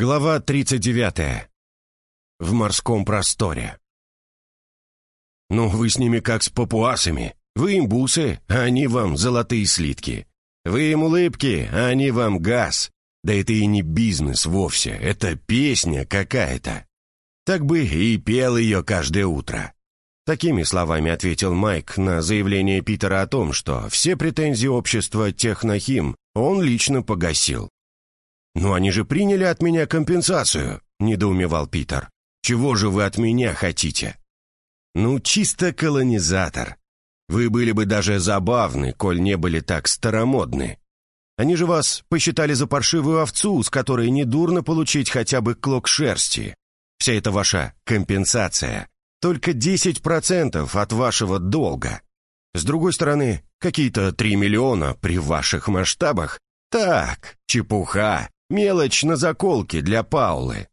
Глава 39. В морском просторе. «Ну, вы с ними как с папуасами. Вы им бусы, а они вам золотые слитки. Вы им улыбки, а они вам газ. Да это и не бизнес вовсе, это песня какая-то. Так бы и пел ее каждое утро». Такими словами ответил Майк на заявление Питера о том, что все претензии общества «Технохим» он лично погасил. «Но они же приняли от меня компенсацию», — недоумевал Питер. «Чего же вы от меня хотите?» «Ну, чисто колонизатор. Вы были бы даже забавны, коль не были так старомодны. Они же вас посчитали за паршивую овцу, с которой недурно получить хотя бы клок шерсти. Вся эта ваша компенсация. Только 10% от вашего долга. С другой стороны, какие-то 3 миллиона при ваших масштабах. Так, чепуха. Мелочь на заколке для Паулы».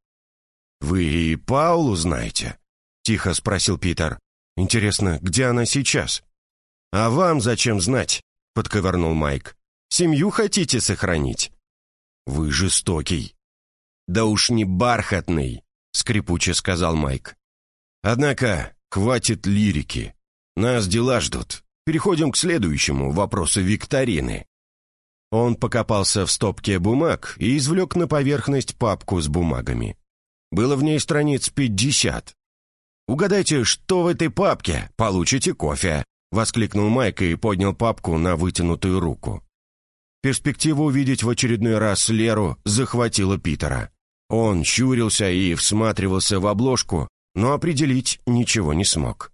«Вы и Паулу знаете?» — тихо спросил Питер. «Интересно, где она сейчас?» «А вам зачем знать?» — подковырнул Майк. «Семью хотите сохранить?» «Вы жестокий». «Да уж не бархатный», — скрипуче сказал Майк. «Однако хватит лирики. Нас дела ждут. Переходим к следующему вопросу викторины. Он покопался в стопке бумаг и извлек на поверхность папку с бумагами. Было в ней страниц пятьдесят. «Угадайте, что в этой папке? Получите кофе!» — воскликнул Майк и поднял папку на вытянутую руку. Перспектива увидеть в очередной раз Леру захватила Питера. Он щурился и всматривался в обложку, но определить ничего не смог.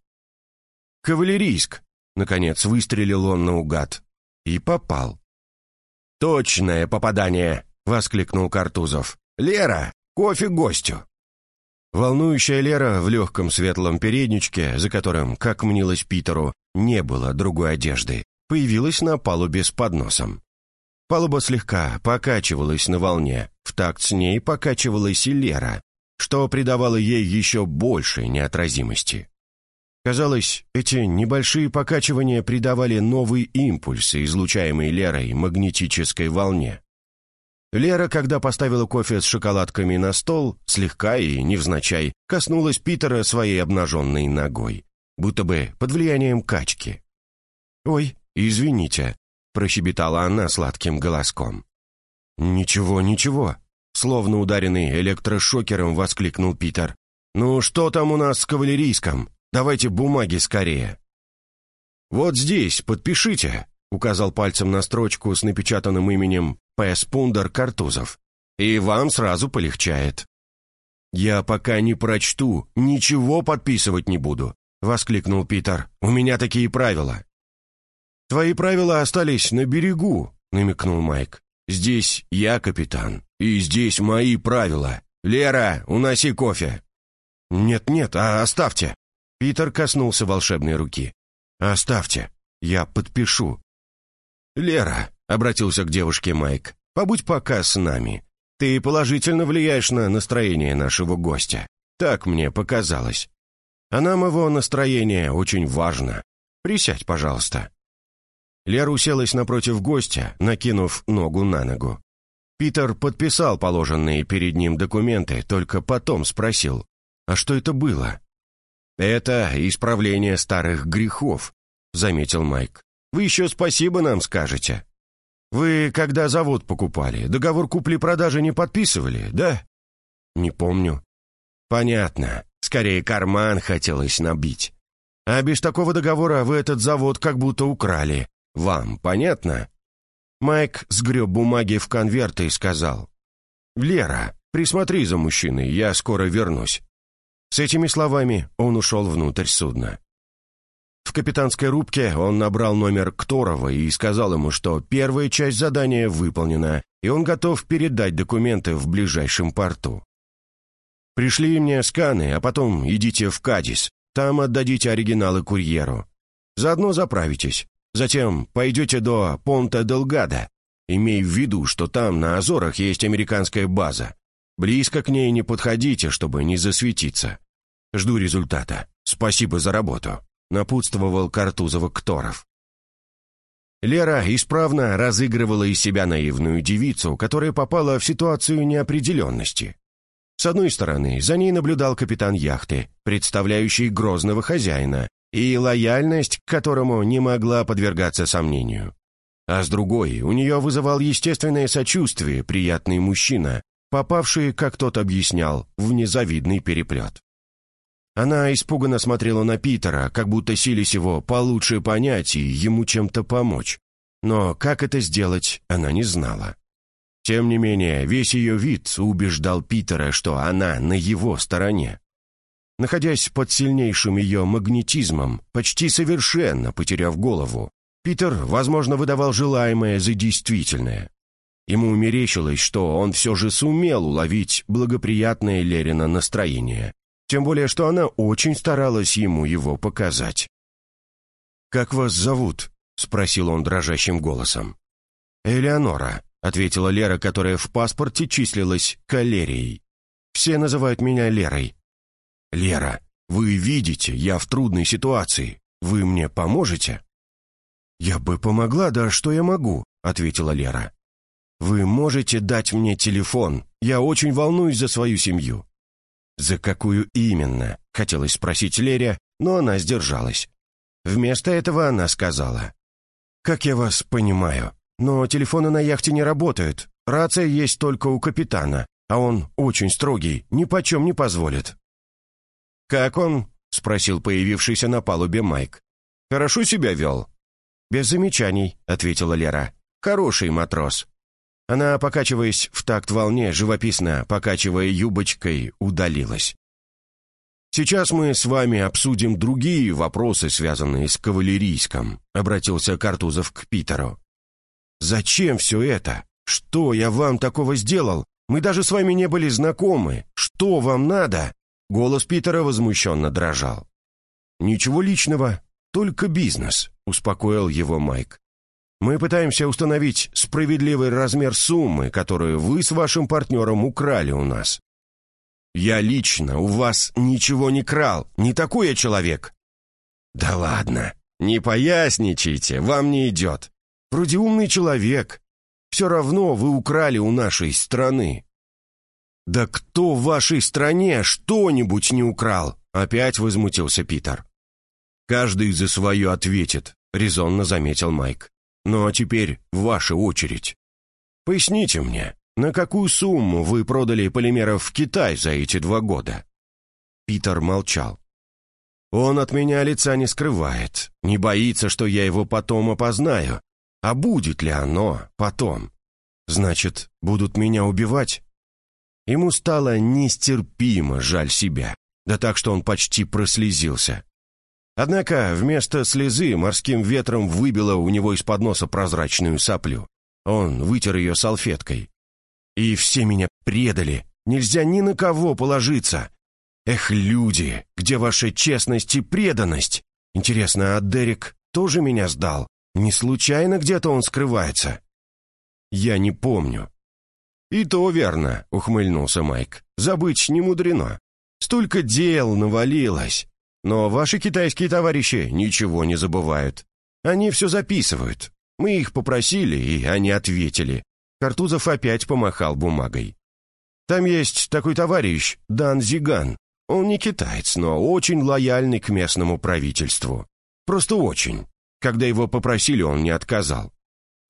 «Кавалерийск!» — наконец выстрелил он наугад. И попал. «Точное попадание!» — воскликнул Картузов. «Лера, кофе гостю!» Волнующая Лера в легком светлом передничке, за которым, как мнилось Питеру, не было другой одежды, появилась на палубе с подносом. Палуба слегка покачивалась на волне, в такт с ней покачивалась и Лера, что придавало ей еще большей неотразимости. Казалось, эти небольшие покачивания придавали новый импульс излучаемой Лерой магнетической волне. Лера, когда поставила кофе с шоколадками на стол, слегка и невзначай коснулась Питера своей обнаженной ногой, будто бы под влиянием качки. «Ой, извините», — прощебетала она сладким голоском. «Ничего, ничего», — словно ударенный электрошокером воскликнул Питер. «Ну что там у нас с кавалерийском? Давайте бумаги скорее». «Вот здесь, подпишите», — указал пальцем на строчку с напечатанным именем П. Спундер Картузов. «И вам сразу полегчает». «Я пока не прочту, ничего подписывать не буду», — воскликнул Питер. «У меня такие правила». «Твои правила остались на берегу», — намекнул Майк. «Здесь я капитан, и здесь мои правила. Лера, уноси кофе». «Нет-нет, а оставьте», Питер коснулся волшебной руки. «Оставьте, я подпишу». «Лера», — обратился к девушке Майк, — «побудь пока с нами. Ты положительно влияешь на настроение нашего гостя. Так мне показалось. А нам его настроение очень важно. Присядь, пожалуйста». Лера уселась напротив гостя, накинув ногу на ногу. Питер подписал положенные перед ним документы, только потом спросил, «А что это было?» «Это исправление старых грехов», — заметил Майк. «Вы еще спасибо нам скажете». «Вы, когда завод покупали, договор купли-продажи не подписывали, да?» «Не помню». «Понятно. Скорее, карман хотелось набить. А без такого договора вы этот завод как будто украли. Вам понятно?» Майк сгреб бумаги в конверты и сказал. «Лера, присмотри за мужчиной, я скоро вернусь». С этими словами он ушел внутрь судна. В капитанской рубке он набрал номер Кторова и сказал ему, что первая часть задания выполнена, и он готов передать документы в ближайшем порту. «Пришли мне сканы, а потом идите в Кадис. Там отдадите оригиналы курьеру. Заодно заправитесь. Затем пойдете до Понта-Делгада. Имей в виду, что там, на Азорах, есть американская база. Близко к ней не подходите, чтобы не засветиться. Жду результата. Спасибо за работу», — напутствовал Картузова Кторов. Лера исправно разыгрывала из себя наивную девицу, которая попала в ситуацию неопределенности. С одной стороны, за ней наблюдал капитан яхты, представляющий грозного хозяина, и лояльность к которому не могла подвергаться сомнению. А с другой, у нее вызывал естественное сочувствие приятный мужчина, попавший, как тот объяснял, в незавидный переплет. Она испуганно смотрела на Питера, как будто сились его получше понять и ему чем-то помочь. Но как это сделать, она не знала. Тем не менее, весь ее вид убеждал Питера, что она на его стороне. Находясь под сильнейшим ее магнетизмом, почти совершенно потеряв голову, Питер, возможно, выдавал желаемое за действительное. Ему мерещилось, что он все же сумел уловить благоприятное Лерина настроение, тем более, что она очень старалась ему его показать. «Как вас зовут?» — спросил он дрожащим голосом. «Элеонора», — ответила Лера, которая в паспорте числилась Калерией. «Все называют меня Лерой». «Лера, вы видите, я в трудной ситуации. Вы мне поможете?» «Я бы помогла, да что я могу?» — ответила Лера. «Вы можете дать мне телефон? Я очень волнуюсь за свою семью». «За какую именно?» — хотелось спросить Лере, но она сдержалась. Вместо этого она сказала. «Как я вас понимаю, но телефоны на яхте не работают. Рация есть только у капитана, а он очень строгий, ни почем не позволит». «Как он?» — спросил появившийся на палубе Майк. «Хорошо себя вел?» «Без замечаний», — ответила Лера. «Хороший матрос». Она, покачиваясь в такт волне, живописно, покачивая юбочкой, удалилась. «Сейчас мы с вами обсудим другие вопросы, связанные с кавалерийском», — обратился Картузов к Питеру. «Зачем все это? Что я вам такого сделал? Мы даже с вами не были знакомы. Что вам надо?» Голос Питера возмущенно дрожал. «Ничего личного, только бизнес», — успокоил его Майк. «Мы пытаемся установить справедливый размер суммы, которую вы с вашим партнером украли у нас». «Я лично у вас ничего не крал, не такой я человек». «Да ладно, не поясничайте, вам не идет. Вроде умный человек. Все равно вы украли у нашей страны». «Да кто в вашей стране что-нибудь не украл?» Опять возмутился Питер. «Каждый за свое ответит», — резонно заметил Майк. «Ну а теперь ваша очередь. Поясните мне, на какую сумму вы продали полимеров в Китай за эти два года?» Питер молчал. «Он от меня лица не скрывает, не боится, что я его потом опознаю, а будет ли оно потом? Значит, будут меня убивать? Ему стало нестерпимо жаль себя, да так, что он почти прослезился. Однако вместо слезы морским ветром выбило у него из-под носа прозрачную соплю. Он вытер ее салфеткой. «И все меня предали. Нельзя ни на кого положиться. Эх, люди, где ваша честность и преданность? Интересно, а Дерек тоже меня сдал? Не случайно где-то он скрывается?» «Я не помню». «И то верно», — ухмыльнулся Майк. «Забыть не мудрено. Столько дел навалилось. Но ваши китайские товарищи ничего не забывают. Они все записывают. Мы их попросили, и они ответили». Картузов опять помахал бумагой. «Там есть такой товарищ, Дан Зиган. Он не китаец, но очень лояльный к местному правительству. Просто очень. Когда его попросили, он не отказал.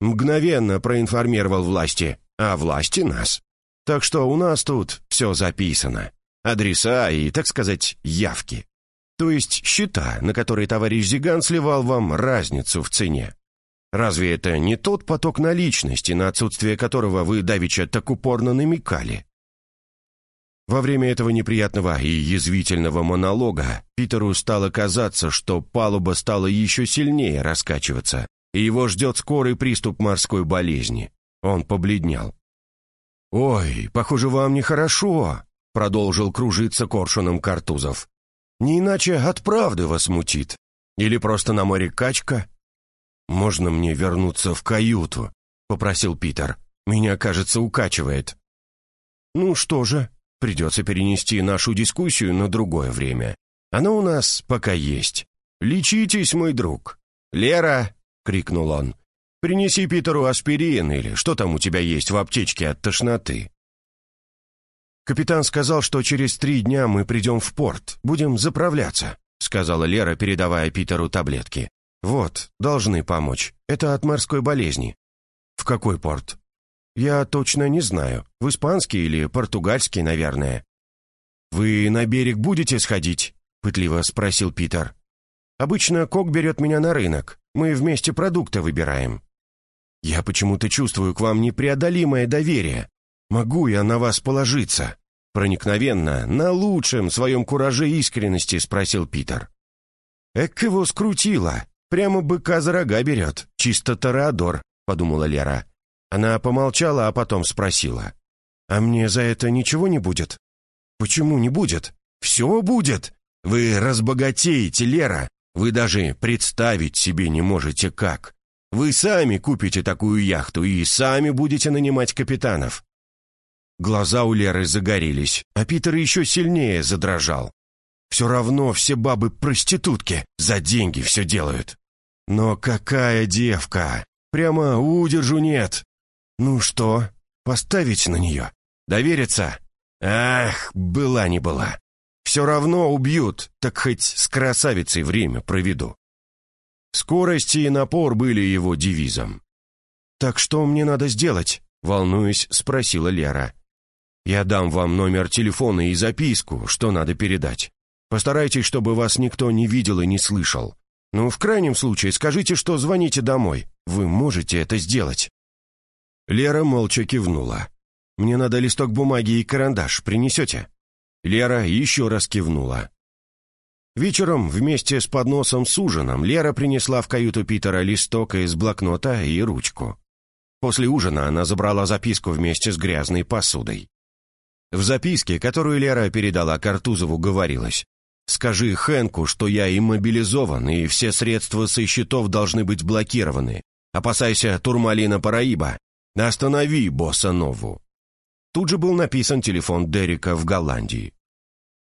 Мгновенно проинформировал власти, а власти нас. Так что у нас тут все записано. Адреса и, так сказать, явки. То есть счета, на которые товарищ Зиган сливал вам разницу в цене. Разве это не тот поток наличности, на отсутствие которого вы давеча так упорно намекали? Во время этого неприятного и язвительного монолога Питеру стало казаться, что палуба стала еще сильнее раскачиваться, и его ждет скорый приступ морской болезни. Он побледнел. «Ой, похоже, вам нехорошо», — продолжил кружиться коршуном Картузов. «Не иначе от правды вас мутит. Или просто на море качка?» «Можно мне вернуться в каюту?» — попросил Питер. «Меня, кажется, укачивает». «Ну что же, Придется перенести нашу дискуссию на другое время. Она у нас пока есть. Лечитесь, мой друг. Лера, — крикнул он, — принеси Питеру аспирин или что там у тебя есть в аптечке от тошноты. «Капитан сказал, что через три дня мы придем в порт, будем заправляться», сказала Лера, передавая Питеру таблетки. «Вот, должны помочь. Это от морской болезни». «В какой порт?» «Я точно не знаю. В испанский или португальский, наверное». «Вы на берег будете сходить?» — пытливо спросил Питер. «Обычно Кок берет меня на рынок. Мы вместе продукты выбираем». «Я почему-то чувствую к вам непреодолимое доверие. Могу я на вас положиться?» Проникновенно, на лучшем своем кураже искренности спросил Питер. «Эк его скрутило. Прямо быка за рога берет. Чисто Тореадор», — подумала Лера. Она помолчала, а потом спросила. «А мне за это ничего не будет?» «Почему не будет?» «Все будет! Вы разбогатеете, Лера! Вы даже представить себе не можете как! Вы сами купите такую яхту и сами будете нанимать капитанов!» Глаза у Леры загорелись, а Питер еще сильнее задрожал. «Все равно все бабы проститутки, за деньги все делают!» «Но какая девка! Прямо удержу нет!» «Ну что, поставить на нее? Довериться?» «Ах, была не была! Все равно убьют, так хоть с красавицей время проведу!» Скорость и напор были его девизом. «Так что мне надо сделать?» — волнуясь, спросила Лера. «Я дам вам номер телефона и записку, что надо передать. Постарайтесь, чтобы вас никто не видел и не слышал. Ну, в крайнем случае, скажите, что звоните домой. Вы можете это сделать». Лера молча кивнула. «Мне надо листок бумаги и карандаш. Принесете?» Лера еще раз кивнула. Вечером вместе с подносом с ужином Лера принесла в каюту Питера листок из блокнота и ручку. После ужина она забрала записку вместе с грязной посудой. В записке, которую Лера передала Картузову, говорилось «Скажи Хэнку, что я иммобилизован, и все средства со счетов должны быть блокированы. Опасайся Турмалина Параиба. Останови босса Нову». Тут же был написан телефон Дерека в Голландии.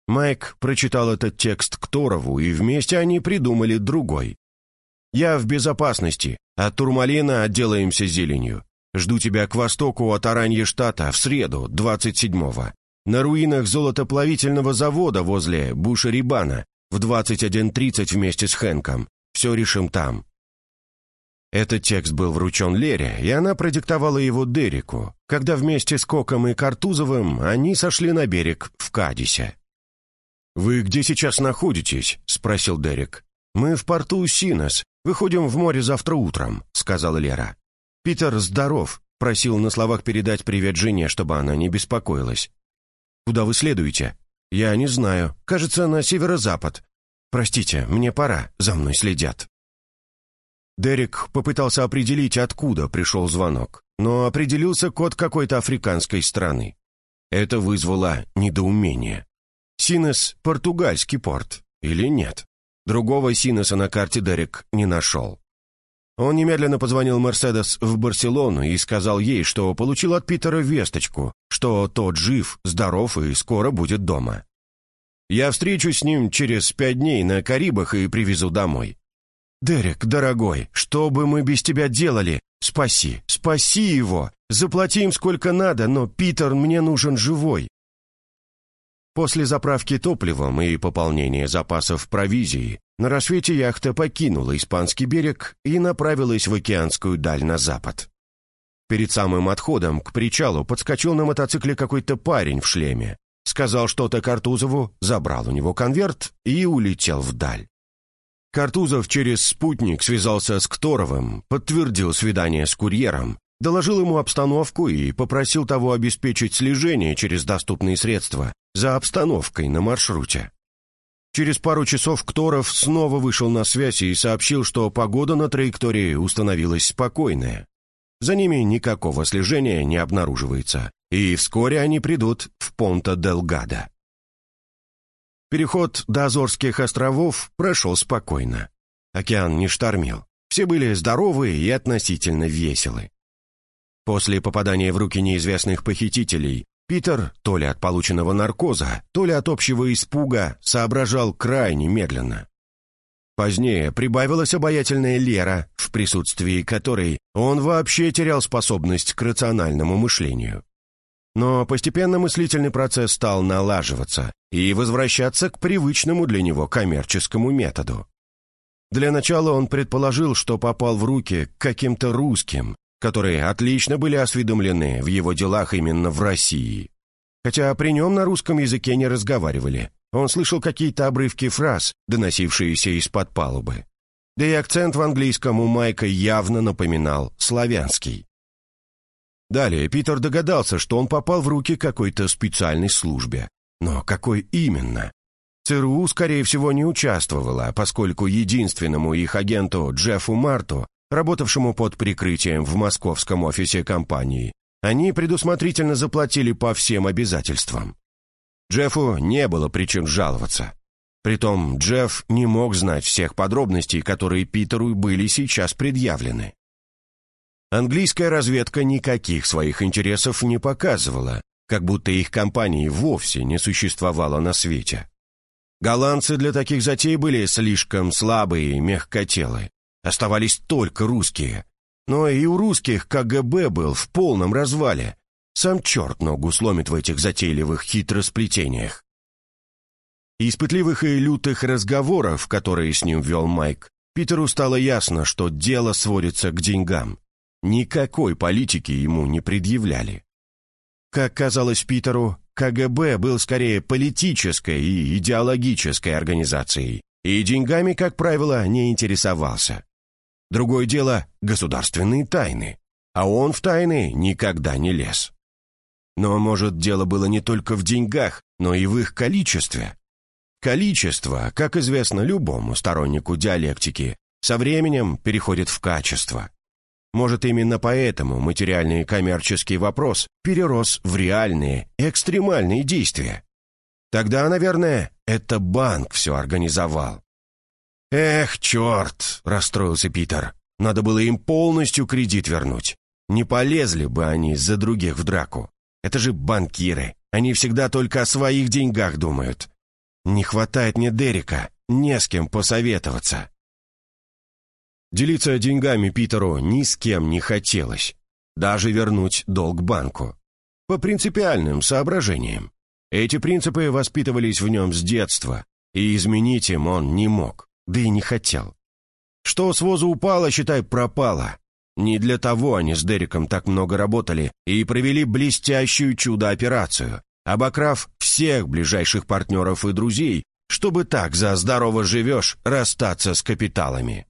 Майк прочитал этот текст Кторову, и вместе они придумали другой. «Я в безопасности, от Турмалина отделаемся зеленью. Жду тебя к востоку от Араньештата в среду, 27-го. На руинах золотоплавительного завода возле Бушерибана в 21.30 вместе с Хэнком. Все решим там. Этот текст был вручен Лере, и она продиктовала его Дереку, когда вместе с Коком и Картузовым они сошли на берег в Кадисе. «Вы где сейчас находитесь?» — спросил Дерек. «Мы в порту Синос. Выходим в море завтра утром», — сказала Лера. «Питер здоров», — просил на словах передать привет жене, чтобы она не беспокоилась. «Куда вы следуете?» «Я не знаю. Кажется, на северо-запад. Простите, мне пора, за мной следят». Дерек попытался определить, откуда пришел звонок, но определился код какой-то африканской страны. Это вызвало недоумение. Синес — португальский порт, или нет? Другого Синеса на карте Дерек не нашел. Он немедленно позвонил Мерседес в Барселону и сказал ей, что получил от Питера весточку, что тот жив, здоров и скоро будет дома. «Я встречусь с ним через пять дней на Карибах и привезу домой. «Дерек, дорогой, что бы мы без тебя делали? Спаси, спаси его! Заплати им сколько надо, но Питер мне нужен живой!» После заправки топливом и пополнения запасов провизии на рассвете яхта покинула испанский берег и направилась в океанскую даль на запад. Перед самым отходом к причалу подскочил на мотоцикле какой-то парень в шлеме, сказал что-то Картузову, забрал у него конверт и улетел вдаль. Картузов через спутник связался с Кторовым, подтвердил свидание с курьером, доложил ему обстановку и попросил того обеспечить слежение через доступные средства за обстановкой на маршруте. Через пару часов Кторов снова вышел на связь и сообщил, что погода на траектории установилась спокойная. За ними никакого слежения не обнаруживается, и вскоре они придут в Понта-дель-Гада. Переход до Азорских островов прошел спокойно. Океан не штормил. Все были здоровы и относительно веселы. После попадания в руки неизвестных похитителей, Питер, то ли от полученного наркоза, то ли от общего испуга, соображал крайне медленно. Позднее прибавилась обаятельная Лера, в присутствии которой он вообще терял способность к рациональному мышлению. Но постепенно мыслительный процесс стал налаживаться и возвращаться к привычному для него коммерческому методу. Для начала он предположил, что попал в руки к каким-то русским, которые отлично были осведомлены в его делах именно в России. Хотя при нем на русском языке не разговаривали, он слышал какие-то обрывки фраз, доносившиеся из-под палубы. Да и акцент в английском у Майка явно напоминал славянский. Далее Питер догадался, что он попал в руки какой-то специальной службе. Но какой именно? ЦРУ, скорее всего, не участвовала, поскольку единственному их агенту Джеффу Марту, работавшему под прикрытием в московском офисе компании, они предусмотрительно заплатили по всем обязательствам. Джеффу не было причин жаловаться. Притом Джефф не мог знать всех подробностей, которые Питеру были сейчас предъявлены. Английская разведка никаких своих интересов не показывала, как будто их компании вовсе не существовало на свете. Голландцы для таких затей были слишком слабые и мягкотелые. Оставались только русские. Но и у русских КГБ был в полном развале. Сам черт ногу сломит в этих затейливых хитросплетениях. Из пытливых и лютых разговоров, которые с ним вел Майк, Питеру стало ясно, что дело сводится к деньгам. Никакой политики ему не предъявляли. Как казалось Питеру, КГБ был скорее политической и идеологической организацией, и деньгами, как правило, не интересовался. Другое дело — государственные тайны, а он в тайны никогда не лез. Но, может, дело было не только в деньгах, но и в их количестве. Количество, как известно любому стороннику диалектики, со временем переходит в качество. Может, именно поэтому материальный коммерческий вопрос перерос в реальные, экстремальные действия. Тогда, наверное, это банк все организовал. «Эх, черт!» — расстроился Питер. «Надо было им полностью кредит вернуть. Не полезли бы они за других в драку. Это же банкиры. Они всегда только о своих деньгах думают. Не хватает мне Дерека, не с кем посоветоваться. Делиться деньгами Питеру ни с кем не хотелось. Даже вернуть долг банку. По принципиальным соображениям. Эти принципы воспитывались в нем с детства, и изменить им он не мог, да и не хотел. Что с воза упало, считай, пропало. Не для того они с Дереком так много работали и провели блестящую чудо-операцию, обокрав всех ближайших партнеров и друзей, чтобы так за здорово живешь расстаться с капиталами.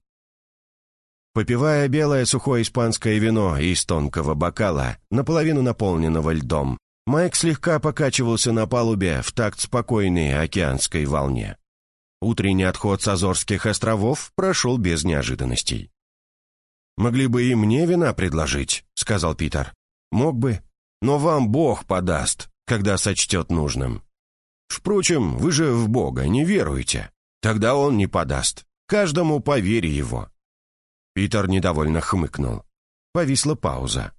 Попивая белое сухое испанское вино из тонкого бокала, наполовину наполненного льдом, Майк слегка покачивался на палубе в такт спокойной океанской волне. Утренний отход с Азорских островов прошел без неожиданностей. «Могли бы и мне вина предложить», — сказал Питер. «Мог бы, но вам Бог подаст, когда сочтет нужным. Впрочем, вы же в Бога не веруете. Тогда он не подаст. Каждому по вере его». Питер недовольно хмыкнул. Повисла пауза.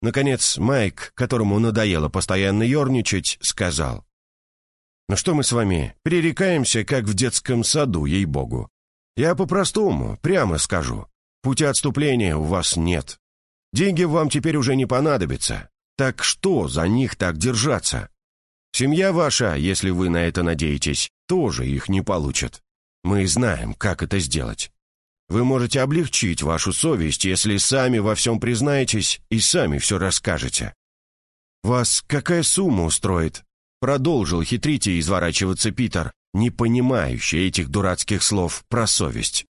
Наконец, Майк, которому надоело постоянно ерничать, сказал. «Ну что мы с вами, пререкаемся, как в детском саду, ей-богу. Я по-простому, прямо скажу. Пути отступления у вас нет. Деньги вам теперь уже не понадобятся. Так что за них так держаться? Семья ваша, если вы на это надеетесь, тоже их не получит. Мы знаем, как это сделать. Вы можете облегчить вашу совесть, если сами во всем признаетесь и сами все расскажете. «Вас какая сумма устроит?» Продолжил хитрить и изворачиваться Питер, не понимающий этих дурацких слов про совесть.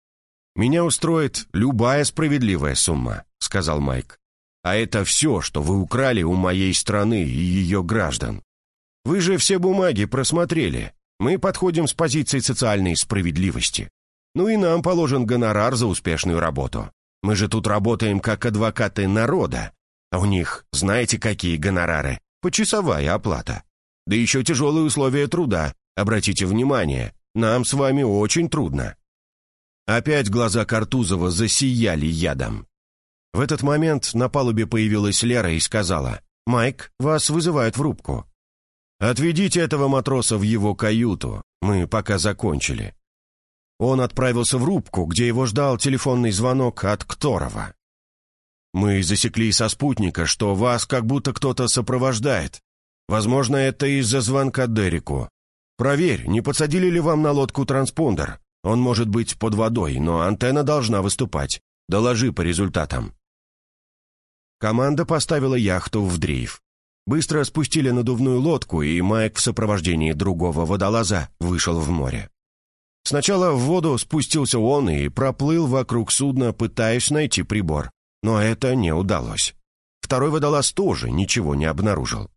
«Меня устроит любая справедливая сумма», — сказал Майк. А это все, что вы украли у моей страны и ее граждан. Вы же все бумаги просмотрели. Мы подходим с позиции социальной справедливости. Ну и нам положен гонорар за успешную работу. Мы же тут работаем как адвокаты народа. А у них, знаете, какие гонорары? Почасовая оплата. Да еще тяжелые условия труда. Обратите внимание, нам с вами очень трудно. Опять глаза Картузова засияли ядом. В этот момент на палубе появилась Лера и сказала, «Майк, вас вызывают в рубку». «Отведите этого матроса в его каюту, мы пока закончили». Он отправился в рубку, где его ждал телефонный звонок от Кторова. Мы засекли со спутника, что вас как будто кто-то сопровождает. Возможно, это из-за звонка Дереку. Проверь, не подсадили ли вам на лодку транспондер. Он может быть под водой, но антенна должна выступать. Доложи по результатам». Команда поставила яхту в дрейф. Быстро спустили надувную лодку, и Майк в сопровождении другого водолаза вышел в море. Сначала в воду спустился он и проплыл вокруг судна, пытаясь найти прибор. Но это не удалось. Второй водолаз тоже ничего не обнаружил.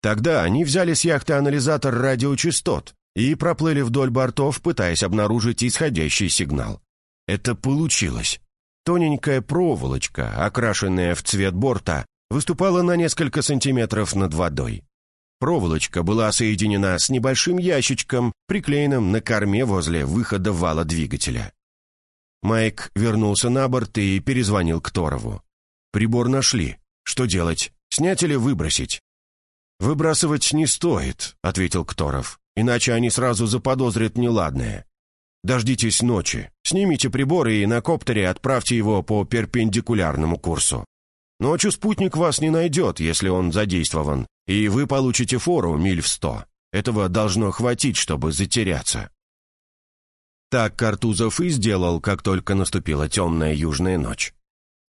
Тогда они взяли с яхты анализатор радиочастот и проплыли вдоль бортов, пытаясь обнаружить исходящий сигнал. Это получилось. Тоненькая проволочка, окрашенная в цвет борта, выступала на несколько сантиметров над водой. Проволочка была соединена с небольшим ящичком, приклеенным на корме возле выхода вала двигателя. Майк вернулся на борт и перезвонил к Торову. «Прибор нашли. Что делать? Снять или выбросить?» «Выбрасывать не стоит», — ответил Кторов. «Иначе они сразу заподозрят неладное. Дождитесь ночи. Снимите прибор и на коптере отправьте его по перпендикулярному курсу. Ночью спутник вас не найдет, если он задействован, и вы получите фору миль в сто. Этого должно хватить, чтобы затеряться». Так Картузов и сделал, как только наступила темная южная ночь.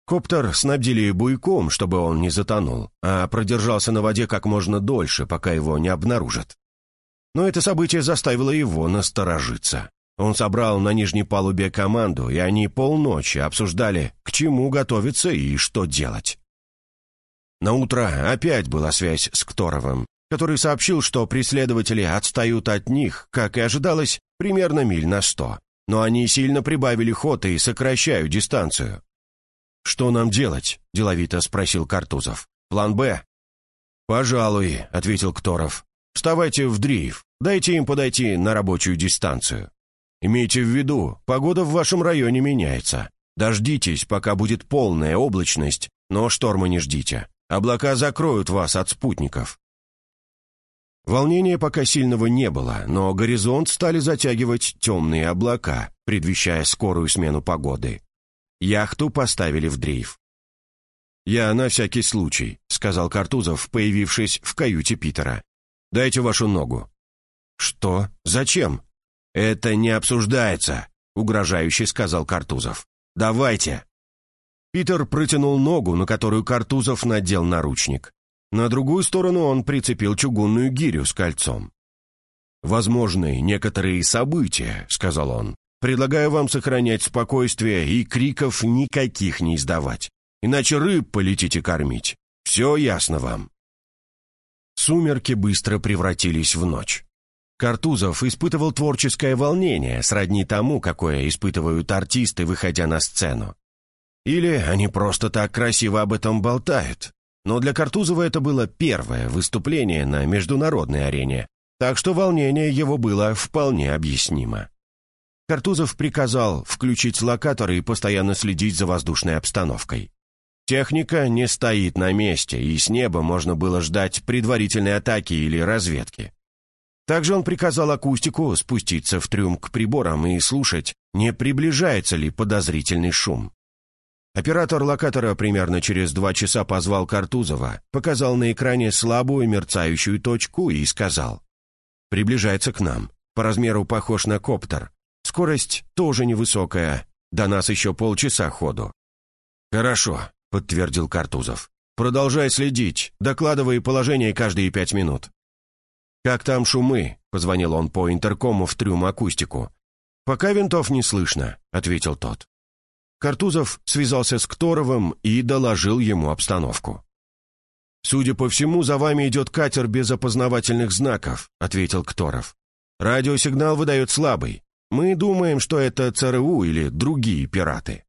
Коптер снабдили буйком, чтобы он не затонул, а продержался на воде как можно дольше, пока его не обнаружат. Но это событие заставило его насторожиться. Он собрал на нижней палубе команду, и они полночи обсуждали, к чему готовиться и что делать. На утро опять была связь с Кторовым, который сообщил, что преследователи отстают от них, как и ожидалось, примерно миль на сто. Но они сильно прибавили ход и сокращают дистанцию. «Что нам делать?» – деловито спросил Картузов. «План «Б»?» «Пожалуй», – ответил Кторов. «Вставайте в дрейф, дайте им подойти на рабочую дистанцию. Имейте в виду, погода в вашем районе меняется. Дождитесь, пока будет полная облачность, но шторма не ждите. Облака закроют вас от спутников». Волнения пока сильного не было, но горизонт стали затягивать темные облака, предвещая скорую смену погоды. Яхту поставили в дрейф. «Я на всякий случай», — сказал Картузов, появившись в каюте Питера. «Дайте вашу ногу». «Что? Зачем?» «Это не обсуждается», — угрожающе сказал Картузов. «Давайте». Питер протянул ногу, на которую Картузов надел наручник. На другую сторону он прицепил чугунную гирю с кольцом. «Возможны некоторые события», — сказал он. Предлагаю вам сохранять спокойствие и криков никаких не издавать. Иначе рыб полетите кормить. Все ясно вам». Сумерки быстро превратились в ночь. Картузов испытывал творческое волнение, сродни тому, какое испытывают артисты, выходя на сцену. Или они просто так красиво об этом болтают. Но для Картузова это было первое выступление на международной арене, так что волнение его было вполне объяснимо. Картузов приказал включить локаторы и постоянно следить за воздушной обстановкой. Техника не стоит на месте, и с неба можно было ждать предварительной атаки или разведки. Также он приказал акустику спуститься в трюм к приборам и слушать, не приближается ли подозрительный шум. Оператор локатора примерно через два часа позвал Картузова, показал на экране слабую мерцающую точку и сказал «Приближается к нам, по размеру похож на коптер, Скорость тоже невысокая. До нас еще полчаса ходу». «Хорошо», — подтвердил Картузов. «Продолжай следить. Докладывай положение каждые пять минут». «Как там шумы?» — позвонил он по интеркому в трюм акустику. «Пока винтов не слышно», — ответил тот. Картузов связался с Кторовым и доложил ему обстановку. «Судя по всему, за вами идет катер без опознавательных знаков», — ответил Кторов. «Радиосигнал выдает слабый. Мы думаем, что это ЦРУ или другие пираты.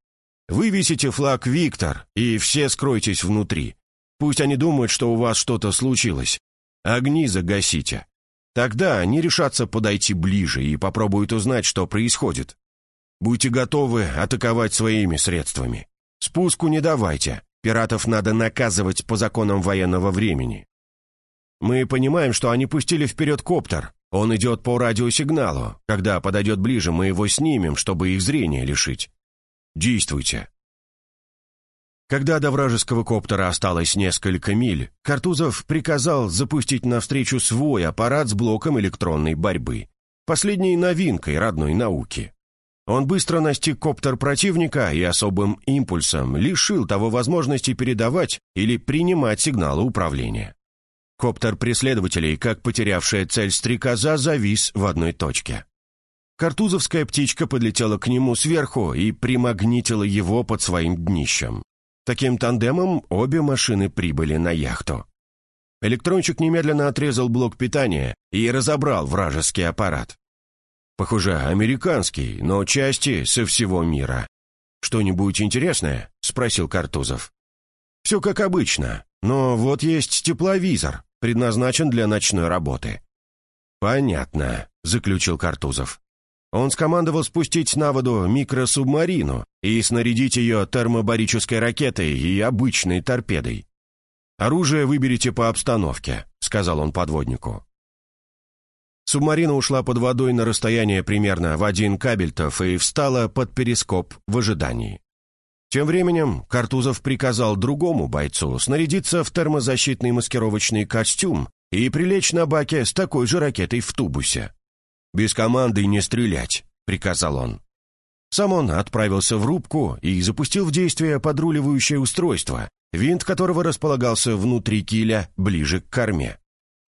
Вывесите флаг «Виктор» и все скройтесь внутри. Пусть они думают, что у вас что-то случилось. Огни загасите. Тогда они решатся подойти ближе и попробуют узнать, что происходит. Будьте готовы атаковать своими средствами. Спуску не давайте. Пиратов надо наказывать по законам военного времени. Мы понимаем, что они пустили вперед коптер, он идет по радиосигналу. Когда подойдет ближе, мы его снимем, чтобы их зрение лишить. Действуйте. Когда до вражеского коптера осталось несколько миль, Картузов приказал запустить навстречу свой аппарат с блоком электронной борьбы, последней новинкой родной науки. Он быстро настиг коптер противника и особым импульсом лишил того возможности передавать или принимать сигналы управления. Коптер преследователей, как потерявшая цель стрекоза, завис в одной точке. Картузовская птичка подлетела к нему сверху и примагнитила его под своим днищем. Таким тандемом обе машины прибыли на яхту. Электрончик немедленно отрезал блок питания и разобрал вражеский аппарат. Похоже, американский, но части со всего мира. «Что-нибудь интересное?» — спросил Картузов. «Все как обычно, но вот есть тепловизор, предназначен для ночной работы». «Понятно», — заключил Картузов. Он скомандовал спустить на воду микросубмарину и снарядить ее термобарической ракетой и обычной торпедой. «Оружие выберите по обстановке», — сказал он подводнику. Субмарина ушла под водой на расстояние примерно в один кабельтов и встала под перископ в ожидании. Тем временем Картузов приказал другому бойцу снарядиться в термозащитный маскировочный костюм и прилечь на баке с такой же ракетой в тубусе. «Без команды не стрелять», — приказал он. Сам он отправился в рубку и запустил в действие подруливающее устройство, винт которого располагался внутри киля, ближе к корме.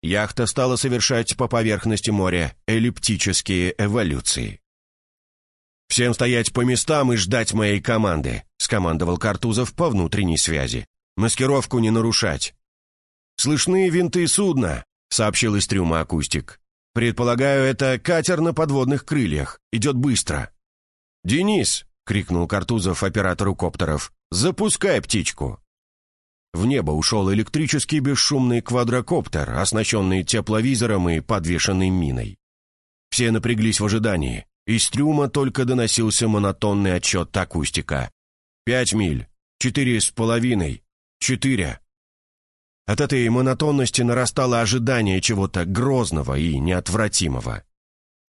Яхта стала совершать по поверхности моря эллиптические эволюции. «Всем стоять по местам и ждать моей команды», — скомандовал Картузов по внутренней связи. «Маскировку не нарушать». «Слышны винты судна», — сообщил из трюма акустик. «Предполагаю, это катер на подводных крыльях. Идет быстро». «Денис!» — крикнул Картузов оператору коптеров. «Запускай птичку!» В небо ушел электрический бесшумный квадрокоптер, оснащенный тепловизором и подвешенной миной. Все напряглись в ожидании. Из трюма только доносился монотонный отчет акустика. «Пять миль. Четыре с половиной. Четыре. От этой монотонности нарастало ожидание чего-то грозного и неотвратимого.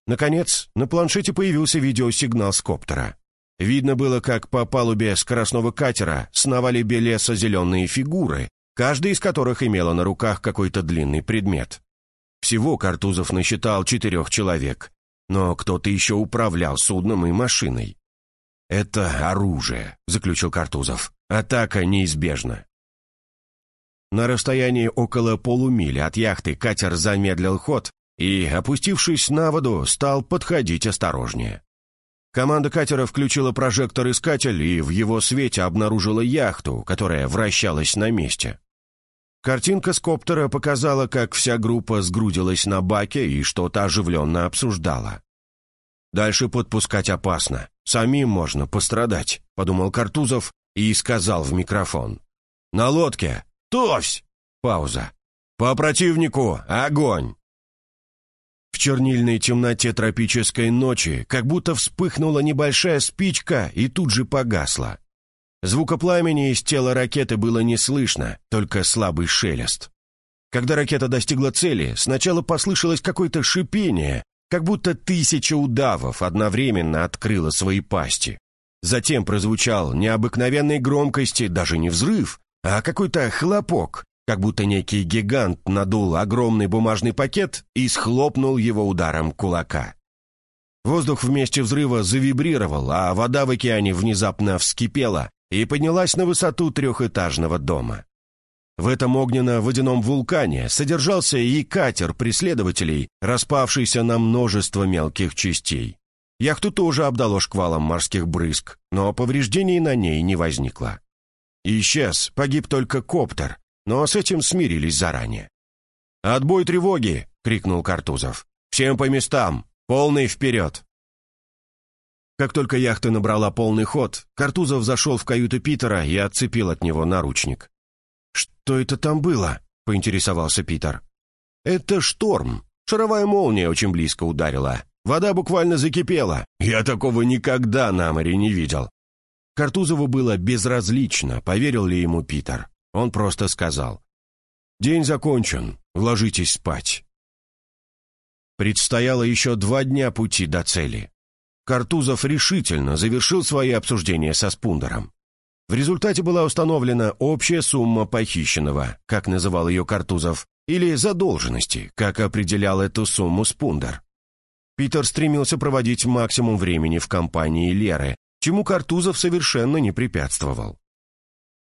Наконец, на планшете появился видеосигнал с коптера. Видно было, как по палубе скоростного катера сновали белесо-зеленые фигуры, каждая из которых имела на руках какой-то длинный предмет. Всего Картузов насчитал четырех человек, но кто-то еще управлял судном и машиной. «Это оружие», — заключил Картузов. «Атака неизбежна». На расстоянии около полумили от яхты катер замедлил ход и, опустившись на воду, стал подходить осторожнее. Команда катера включила прожектор-искатель и в его свете обнаружила яхту, которая вращалась на месте. Картинка с коптера показала, как вся группа сгрудилась на баке и что-то оживленно обсуждала. «Дальше подпускать опасно. Самим можно пострадать», — подумал Картузов и сказал в микрофон. «На лодке «Товсь!» Пауза. «По противнику! Огонь!» В чернильной темноте тропической ночи как будто вспыхнула небольшая спичка и тут же погасла. Звука пламени из тела ракеты было не слышно, только слабый шелест. Когда ракета достигла цели, сначала послышалось какое-то шипение, как будто тысяча удавов одновременно открыла свои пасти. Затем прозвучал необыкновенной громкости даже не взрыв, а какой-то хлопок, как будто некий гигант надул огромный бумажный пакет и схлопнул его ударом кулака. Воздух вместе взрыва завибрировал, а вода в океане внезапно вскипела и поднялась на высоту трехэтажного дома. В этом огненно-водяном вулкане содержался и катер преследователей, распавшийся на множество мелких частей. Яхту тоже обдало шквалом морских брызг, но повреждений на ней не возникло. Исчез, погиб только коптер, но с этим смирились заранее. «Отбой тревоги!» — крикнул Картузов. «Всем по местам! Полный вперед!» Как только яхта набрала полный ход, Картузов зашел в каюту Питера и отцепил от него наручник. «Что это там было?» — поинтересовался Питер. «Это шторм. Шаровая молния очень близко ударила. Вода буквально закипела. Я такого никогда на море не видел. Картузову было безразлично, поверил ли ему Питер. Он просто сказал. «День закончен, ложитесь спать». Предстояло еще два дня пути до цели. Картузов решительно завершил свои обсуждения со Спундером. В результате была установлена общая сумма похищенного, как называл ее Картузов, или задолженности, как определял эту сумму Спундер. Питер стремился проводить максимум времени в компании Леры, чему Картузов совершенно не препятствовал.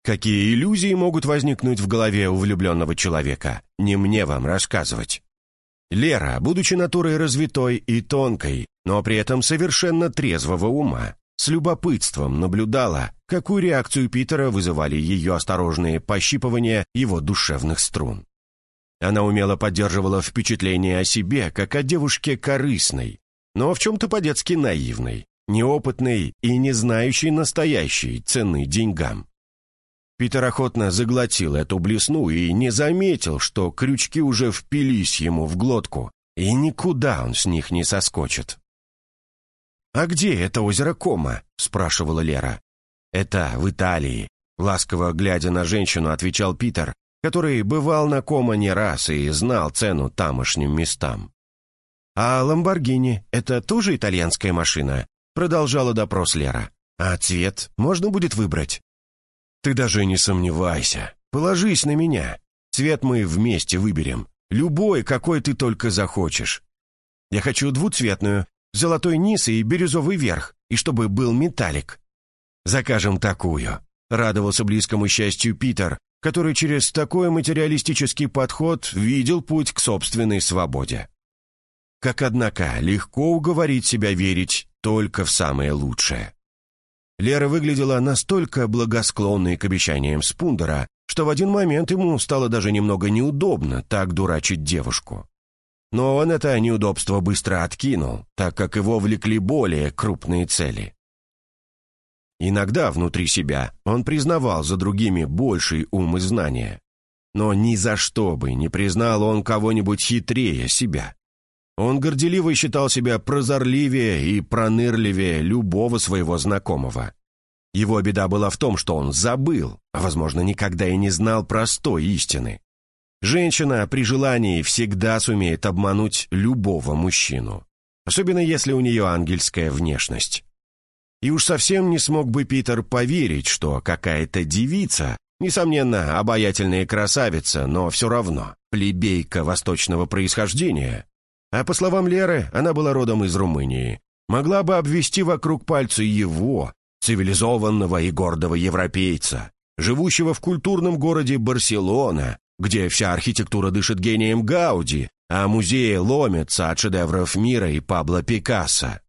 Какие иллюзии могут возникнуть в голове у влюбленного человека, не мне вам рассказывать. Лера, будучи натурой развитой и тонкой, но при этом совершенно трезвого ума, с любопытством наблюдала, какую реакцию Питера вызывали ее осторожные пощипывания его душевных струн. Она умело поддерживала впечатление о себе, как о девушке корыстной, но в чем-то по-детски наивной, неопытной и не знающей настоящей цены деньгам. Питер охотно заглотил эту блесну и не заметил, что крючки уже впились ему в глотку, и никуда он с них не соскочит. «А где это озеро Кома?» — спрашивала Лера. «Это в Италии», — ласково глядя на женщину, отвечал Питер, который бывал на Кома не раз и знал цену тамошним местам. «А Ламборгини — это тоже итальянская машина?» — продолжала допрос Лера. «А цвет можно будет выбрать?» Ты даже не сомневайся. Положись на меня. Цвет мы вместе выберем. Любой, какой ты только захочешь. Я хочу двуцветную, золотой низ и бирюзовый верх, и чтобы был металлик. Закажем такую. Радовался близкому счастью Питер, который через такой материалистический подход видел путь к собственной свободе. Как, однако, легко уговорить себя верить только в самое лучшее. Лера выглядела настолько благосклонной к обещаниям Спундера, что в один момент ему стало даже немного неудобно так дурачить девушку. Но он это неудобство быстро откинул, так как его влекли более крупные цели. Иногда внутри себя он признавал за другими больший ум и знания. Но ни за что бы не признал он кого-нибудь хитрее себя. Он горделиво считал себя прозорливее и пронырливее любого своего знакомого. Его беда была в том, что он забыл, а, возможно, никогда и не знал простой истины. Женщина при желании всегда сумеет обмануть любого мужчину, особенно если у нее ангельская внешность. И уж совсем не смог бы Питер поверить, что какая-то девица, несомненно, обаятельная красавица, но все равно плебейка восточного происхождения, а по словам Леры, она была родом из Румынии, могла бы обвести вокруг пальца его, цивилизованного и гордого европейца, живущего в культурном городе Барселона, где вся архитектура дышит гением Гауди, а музеи ломятся от шедевров мира и Пабло Пикассо.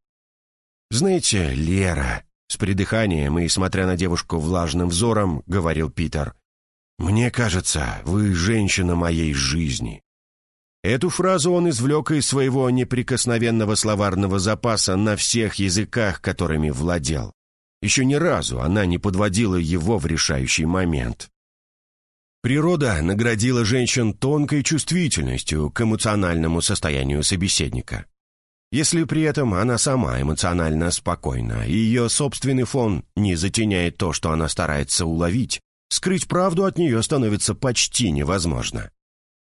«Знаете, Лера», — с придыханием и, смотря на девушку влажным взором, говорил Питер, «мне кажется, вы женщина моей жизни». Эту фразу он извлек из своего неприкосновенного словарного запаса на всех языках, которыми владел. Еще ни разу она не подводила его в решающий момент. Природа наградила женщин тонкой чувствительностью к эмоциональному состоянию собеседника. Если при этом она сама эмоционально спокойна, и ее собственный фон не затеняет то, что она старается уловить, скрыть правду от нее становится почти невозможно.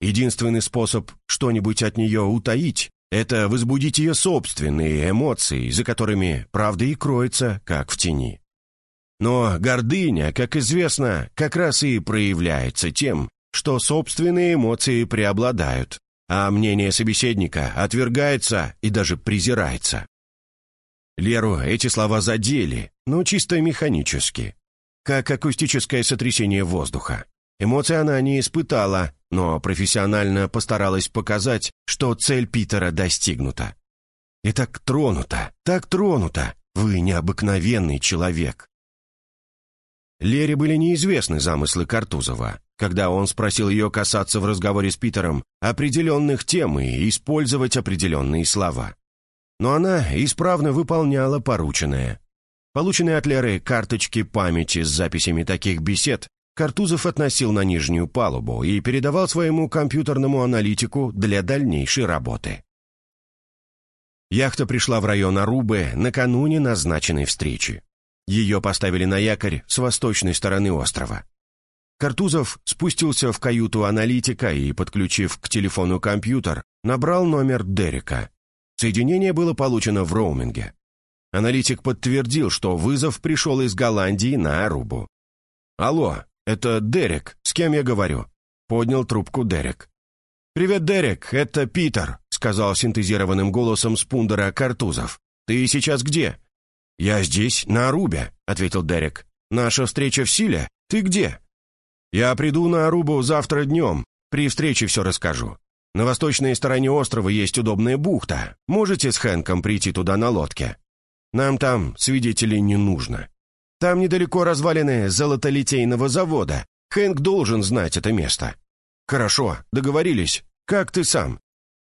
Единственный способ что-нибудь от нее утаить — это возбудить ее собственные эмоции, за которыми правда и кроется, как в тени. Но гордыня, как известно, как раз и проявляется тем, что собственные эмоции преобладают, а мнение собеседника отвергается и даже презирается. Леру эти слова задели, но чисто механически, как акустическое сотрясение воздуха. Эмоций она не испытала, но профессионально постаралась показать, что цель Питера достигнута. И так тронута, так тронута, вы необыкновенный человек. Лере были неизвестны замыслы Картузова, когда он спросил ее касаться в разговоре с Питером определенных тем и использовать определенные слова. Но она исправно выполняла порученное. Полученные от Леры карточки памяти с записями таких бесед Картузов относил на нижнюю палубу и передавал своему компьютерному аналитику для дальнейшей работы. Яхта пришла в район Арубы накануне назначенной встречи. Ее поставили на якорь с восточной стороны острова. Картузов спустился в каюту аналитика и, подключив к телефону компьютер, набрал номер Дерека. Соединение было получено в роуминге. Аналитик подтвердил, что вызов пришел из Голландии на Арубу. «Алло, это Дерек, с кем я говорю?» Поднял трубку Дерек. «Привет, Дерек, это Питер», — сказал синтезированным голосом Спундера Картузов. «Ты сейчас где?» «Я здесь, на Арубе», — ответил Дерек. «Наша встреча в силе? Ты где?» «Я приду на Арубу завтра днем. При встрече все расскажу. На восточной стороне острова есть удобная бухта. Можете с Хэнком прийти туда на лодке? Нам там свидетелей не нужно. Там недалеко развалины золотолитейного завода. Хэнк должен знать это место. Хорошо, договорились. Как ты сам?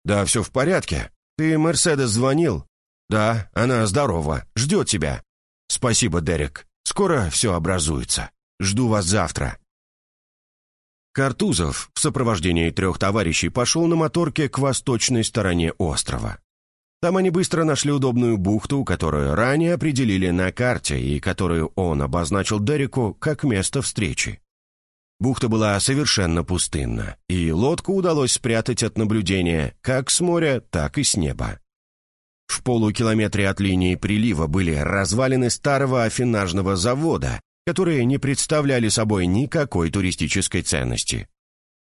Да, все в порядке. Ты Мерседес звонил? Да, она здорова, ждет тебя. Спасибо, Дерек. Скоро все образуется. Жду вас завтра. Картузов в сопровождении трех товарищей пошел на моторке к восточной стороне острова. Там они быстро нашли удобную бухту, которую ранее определили на карте и которую он обозначил Дереку как место встречи. Бухта была совершенно пустынна, и лодку удалось спрятать от наблюдения как с моря, так и с неба. В полукилометре от линии прилива были развалины старого афинажного завода, которые не представляли собой никакой туристической ценности.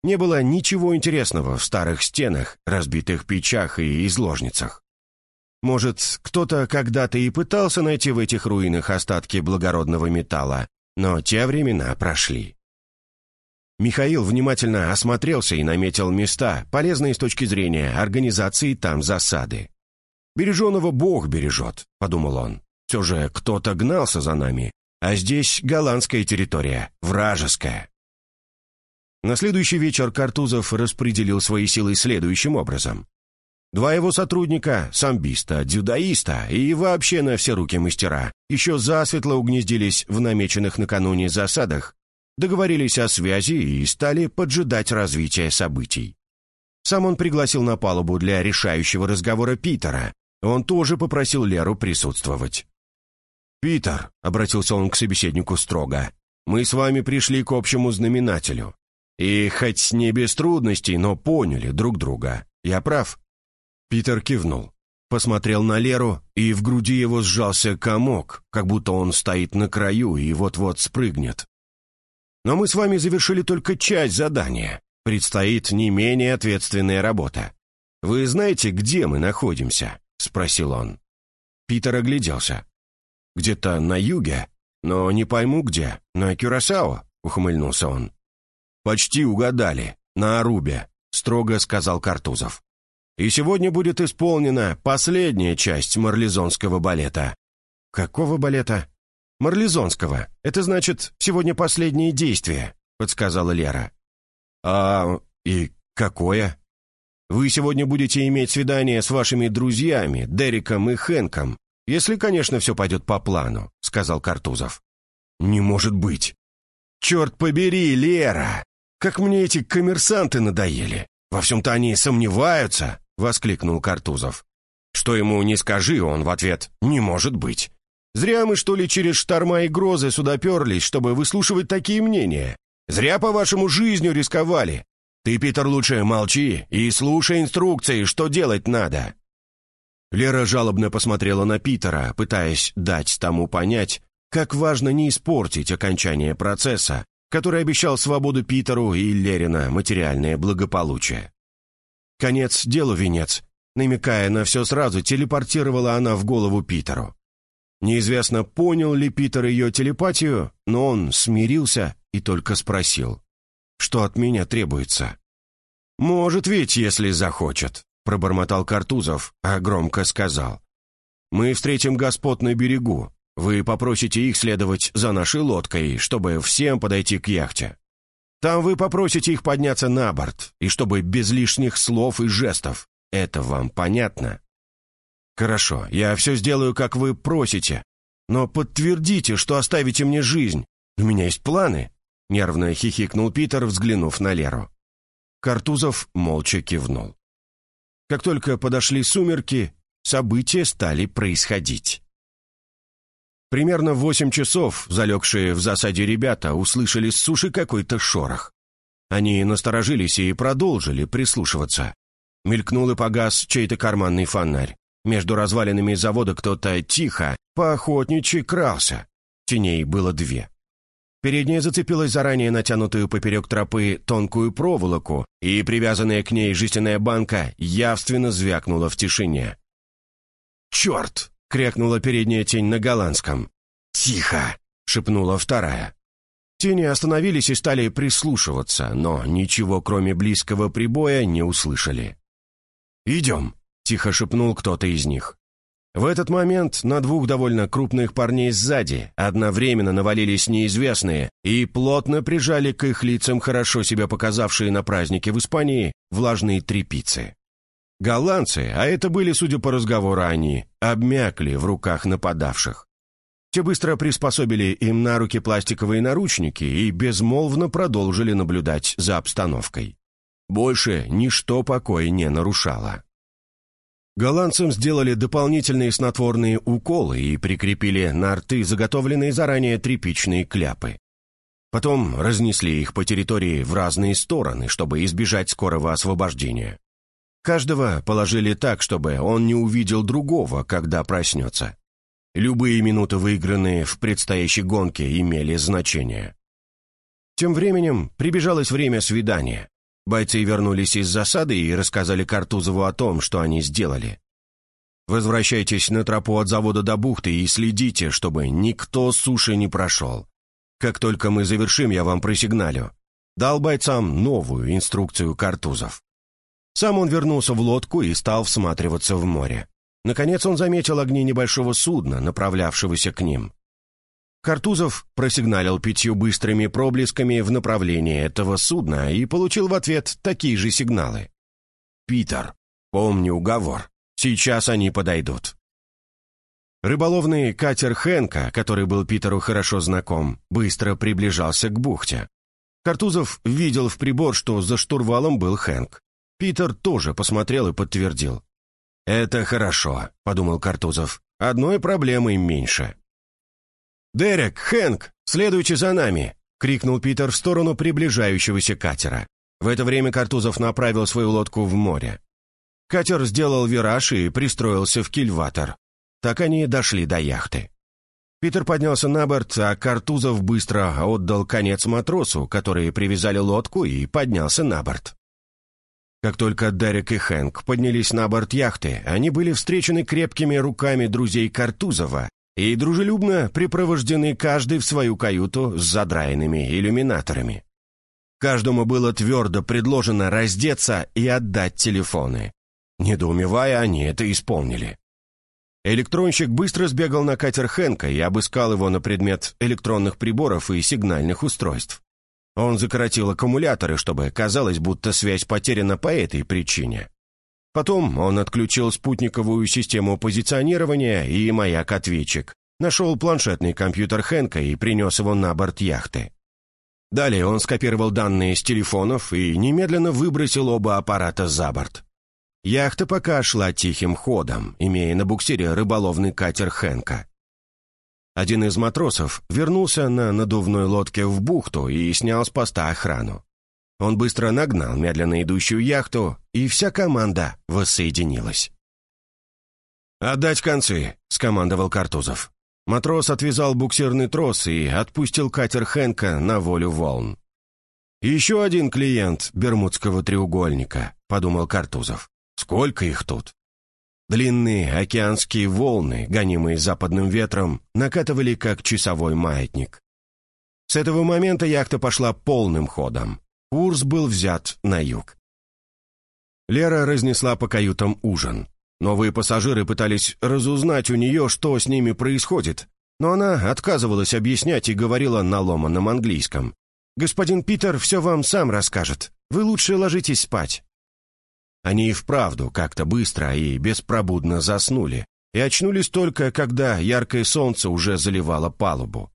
Не было ничего интересного в старых стенах, разбитых печах и изложницах. Может, кто-то когда-то и пытался найти в этих руинах остатки благородного металла, но те времена прошли. Михаил внимательно осмотрелся и наметил места, полезные с точки зрения организации там засады. «Береженого Бог бережет», — подумал он. «Все же кто-то гнался за нами, а здесь голландская территория, вражеская». На следующий вечер Картузов распределил свои силы следующим образом. Два его сотрудника, самбиста, дзюдоиста и вообще на все руки мастера, еще засветло угнездились в намеченных накануне засадах, договорились о связи и стали поджидать развития событий. Сам он пригласил на палубу для решающего разговора Питера. Он тоже попросил Леру присутствовать. «Питер», — обратился он к собеседнику строго, — «мы с вами пришли к общему знаменателю. И хоть не без трудностей, но поняли друг друга. Я прав?» Питер кивнул. Посмотрел на Леру, и в груди его сжался комок, как будто он стоит на краю и вот-вот спрыгнет. Но мы с вами завершили только часть задания. Предстоит не менее ответственная работа. Вы знаете, где мы находимся?» — спросил он. Питер огляделся. «Где-то на юге, но не пойму где. На Кюрасао?» — ухмыльнулся он. «Почти угадали. На Арубе», — строго сказал Картузов. И сегодня будет исполнена последняя часть марлезонского балета». «Какого балета?» «Марлезонского. Это значит, сегодня последнее действие», — подсказала Лера. «А и какое?» «Вы сегодня будете иметь свидание с вашими друзьями, Дериком и Хэнком, если, конечно, все пойдет по плану», — сказал Картузов. «Не может быть!» «Черт побери, Лера! Как мне эти коммерсанты надоели! Во всем-то они сомневаются!» — воскликнул Картузов. Что ему не скажи, он в ответ «не может быть». Зря мы, что ли, через шторма и грозы сюда перлись, чтобы выслушивать такие мнения. Зря, по-вашему, жизнью рисковали. Ты, Питер, лучше молчи и слушай инструкции, что делать надо». Лера жалобно посмотрела на Питера, пытаясь дать тому понять, как важно не испортить окончание процесса, который обещал свободу Питеру и Лерина материальное благополучие. Конец делу венец. Намекая на все сразу, телепортировала она в голову Питеру. Неизвестно, понял ли Питер ее телепатию, но он смирился и только спросил, что от меня требуется. «Может ведь, если захочет», — пробормотал Картузов, а громко сказал. «Мы встретим господ на берегу. Вы попросите их следовать за нашей лодкой, чтобы всем подойти к яхте. Там вы попросите их подняться на борт, и чтобы без лишних слов и жестов. Это вам понятно? Хорошо, я все сделаю, как вы просите. Но подтвердите, что оставите мне жизнь. У меня есть планы. Нервно хихикнул Питер, взглянув на Леру. Картузов молча кивнул. Как только подошли сумерки, события стали происходить. Примерно в восемь часов залегшие в засаде ребята услышали с суши какой-то шорох. Они насторожились и продолжили прислушиваться. Мелькнул и погас чей-то карманный фонарь. Между развалинами завода кто-то тихо, поохотничьи крался. Теней было две. Передняя зацепилась заранее натянутую поперек тропы тонкую проволоку, и привязанная к ней жестяная банка явственно звякнула в тишине. «Черт!» — крякнула передняя тень на голландском. «Тихо!» — шепнула вторая. Тени остановились и стали прислушиваться, но ничего, кроме близкого прибоя, не услышали. «Идем», — тихо шепнул кто-то из них. В этот момент на двух довольно крупных парней сзади одновременно навалились неизвестные и плотно прижали к их лицам хорошо себя показавшие на празднике в Испании влажные трепицы. Голландцы, а это были, судя по разговору они, обмякли в руках нападавших. Те быстро приспособили им на руки пластиковые наручники и безмолвно продолжили наблюдать за обстановкой. Больше ничто покоя не нарушало. Голландцам сделали дополнительные снотворные уколы и прикрепили на рты заготовленные заранее тряпичные кляпы. Потом разнесли их по территории в разные стороны, чтобы избежать скорого освобождения. Каждого положили так, чтобы он не увидел другого, когда проснется. Любые минуты, выигранные в предстоящей гонке, имели значение. Тем временем прибежалось время свидания. Бойцы вернулись из засады и рассказали Картузову о том, что они сделали. «Возвращайтесь на тропу от завода до бухты и следите, чтобы никто с суши не прошел. Как только мы завершим, я вам просигналю». Дал бойцам новую инструкцию Картузов. Сам он вернулся в лодку и стал всматриваться в море. Наконец он заметил огни небольшого судна, направлявшегося к ним. Картузов просигналил пятью быстрыми проблесками в направлении этого судна и получил в ответ такие же сигналы. «Питер, помни уговор. Сейчас они подойдут». Рыболовный катер Хэнка, который был Питеру хорошо знаком, быстро приближался к бухте. Картузов видел в прибор, что за штурвалом был Хэнк. Питер тоже посмотрел и подтвердил. «Это хорошо», — подумал Картузов. «Одной проблемой меньше». «Дерек, Хэнк, следуйте за нами!» — крикнул Питер в сторону приближающегося катера. В это время Картузов направил свою лодку в море. Катер сделал вираж и пристроился в кильватор. Так они дошли до яхты. Питер поднялся на борт, а Картузов быстро отдал конец матросу, которые привязали лодку, и поднялся на борт. Как только Дерек и Хэнк поднялись на борт яхты, они были встречены крепкими руками друзей Картузова и дружелюбно припровождены каждый в свою каюту с задраенными иллюминаторами. Каждому было твердо предложено раздеться и отдать телефоны. Недоумевая, они это исполнили. Электронщик быстро сбегал на катер Хэнка и обыскал его на предмет электронных приборов и сигнальных устройств. Он закоротил аккумуляторы, чтобы казалось, будто связь потеряна по этой причине. Потом он отключил спутниковую систему позиционирования и маяк-ответчик, нашел планшетный компьютер Хэнка и принес его на борт яхты. Далее он скопировал данные с телефонов и немедленно выбросил оба аппарата за борт. Яхта пока шла тихим ходом, имея на буксире рыболовный катер Хэнка. Один из матросов вернулся на надувной лодке в бухту и снял с поста охрану. Он быстро нагнал медленно идущую яхту, и вся команда воссоединилась. «Отдать концы», — скомандовал Картузов. Матрос отвязал буксирный трос и отпустил катер Хэнка на волю волн. «Еще один клиент Бермудского треугольника», — подумал Картузов. «Сколько их тут?» Длинные океанские волны, гонимые западным ветром, накатывали как часовой маятник. С этого момента яхта пошла полным ходом. Курс был взят на юг. Лера разнесла по каютам ужин. Новые пассажиры пытались разузнать у нее, что с ними происходит, но она отказывалась объяснять и говорила на ломаном английском. «Господин Питер все вам сам расскажет. Вы лучше ложитесь спать». Они и вправду как-то быстро и беспробудно заснули, и очнулись только, когда яркое солнце уже заливало палубу.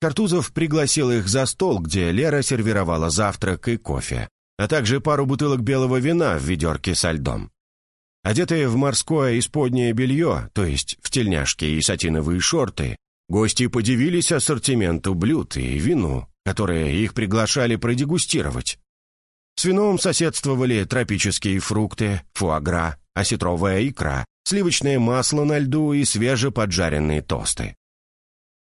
Картузов пригласил их за стол, где Лера сервировала завтрак и кофе, а также пару бутылок белого вина в ведерке со льдом. Одетые в морское исподнее белье, то есть в тельняшки и сатиновые шорты, гости подивились ассортименту блюд и вину, которые их приглашали продегустировать. С вином соседствовали тропические фрукты, фуагра, осетровая икра, сливочное масло на льду и свежеподжаренные тосты.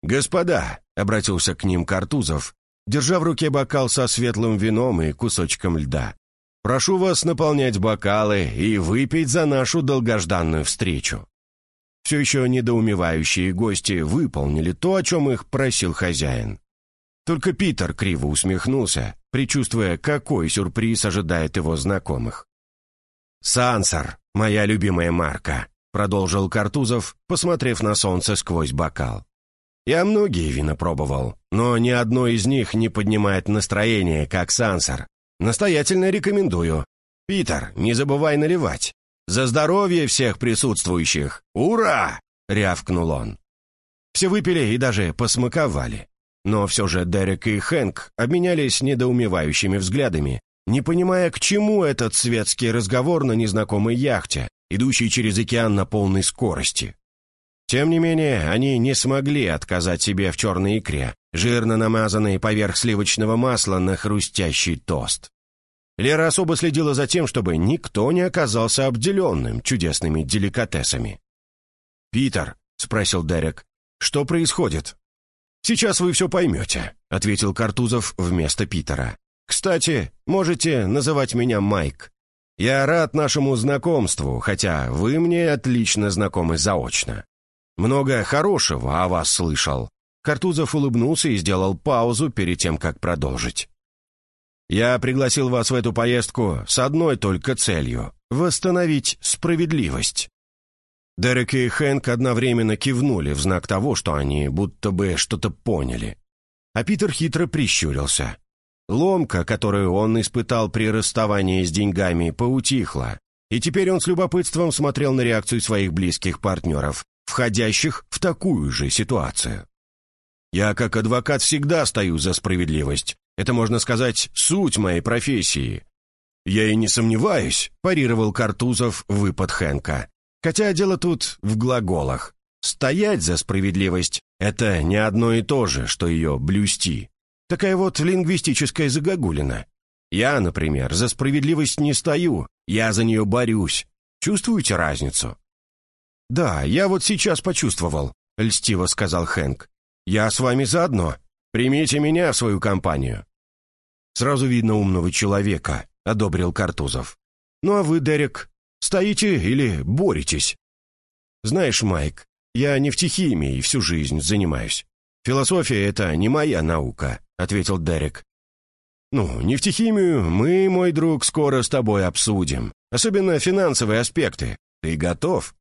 «Господа», — обратился к ним Картузов, держа в руке бокал со светлым вином и кусочком льда, «прошу вас наполнять бокалы и выпить за нашу долгожданную встречу». Все еще недоумевающие гости выполнили то, о чем их просил хозяин. Только Питер криво усмехнулся, предчувствуя, какой сюрприз ожидает его знакомых. «Сансар, моя любимая марка», — продолжил Картузов, посмотрев на солнце сквозь бокал. «Я многие вина пробовал, но ни одно из них не поднимает настроение, как Сансар. Настоятельно рекомендую. Питер, не забывай наливать. За здоровье всех присутствующих! Ура!» — рявкнул он. Все выпили и даже посмаковали. Но все же Дерек и Хэнк обменялись недоумевающими взглядами, не понимая, к чему этот светский разговор на незнакомой яхте, идущей через океан на полной скорости. Тем не менее, они не смогли отказать себе в черной икре, жирно намазанной поверх сливочного масла на хрустящий тост. Лера особо следила за тем, чтобы никто не оказался обделенным чудесными деликатесами. «Питер», — спросил Дерек, — «что происходит?» «Сейчас вы все поймете», — ответил Картузов вместо Питера. Кстати, можете называть меня Майк. Я рад нашему знакомству, хотя вы мне отлично знакомы заочно. Много хорошего о вас слышал». Картузов улыбнулся и сделал паузу перед тем, как продолжить. «Я пригласил вас в эту поездку с одной только целью — восстановить справедливость». Дерек и Хэнк одновременно кивнули в знак того, что они будто бы что-то поняли. А Питер хитро прищурился. Ломка, которую он испытал при расставании с деньгами, поутихла, и теперь он с любопытством смотрел на реакцию своих близких партнеров, входящих в такую же ситуацию. «Я, как адвокат, всегда стою за справедливость. Это, можно сказать, суть моей профессии». «Я и не сомневаюсь», — парировал Картузов выпад Хэнка. «Хотя дело тут в глаголах. Стоять за справедливость — это не одно и то же, что ее блюсти. Такая вот лингвистическая загогулина. Я, например, за справедливость не стою, я за нее борюсь. Чувствуете разницу?» «Да, я вот сейчас почувствовал», — льстиво сказал Хэнк. «Я с вами заодно. Примите меня в свою компанию». «Сразу видно умного человека», — одобрил Картузов. «Ну а вы, Дерек, стоите или боретесь?» «Знаешь, Майк, я нефтехимией всю жизнь занимаюсь. Философия — это не моя наука. — ответил Дерек. «Ну, нефтехимию мы, мой друг, скоро с тобой обсудим. Особенно финансовые аспекты. Ты готов?»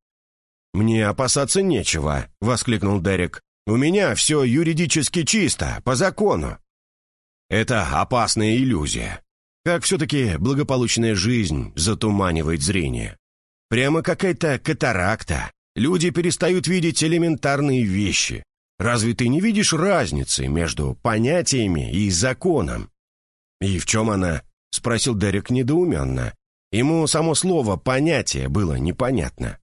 «Мне опасаться нечего», — воскликнул Дерек. «У меня все юридически чисто, по закону». «Это опасная иллюзия. Как все-таки благополучная жизнь затуманивает зрение. Прямо какая-то катаракта. Люди перестают видеть элементарные вещи. Разве ты не видишь разницы между понятиями и законом?» «И в чем она?» — спросил Дерек недоуменно. Ему само слово «понятие» было непонятно.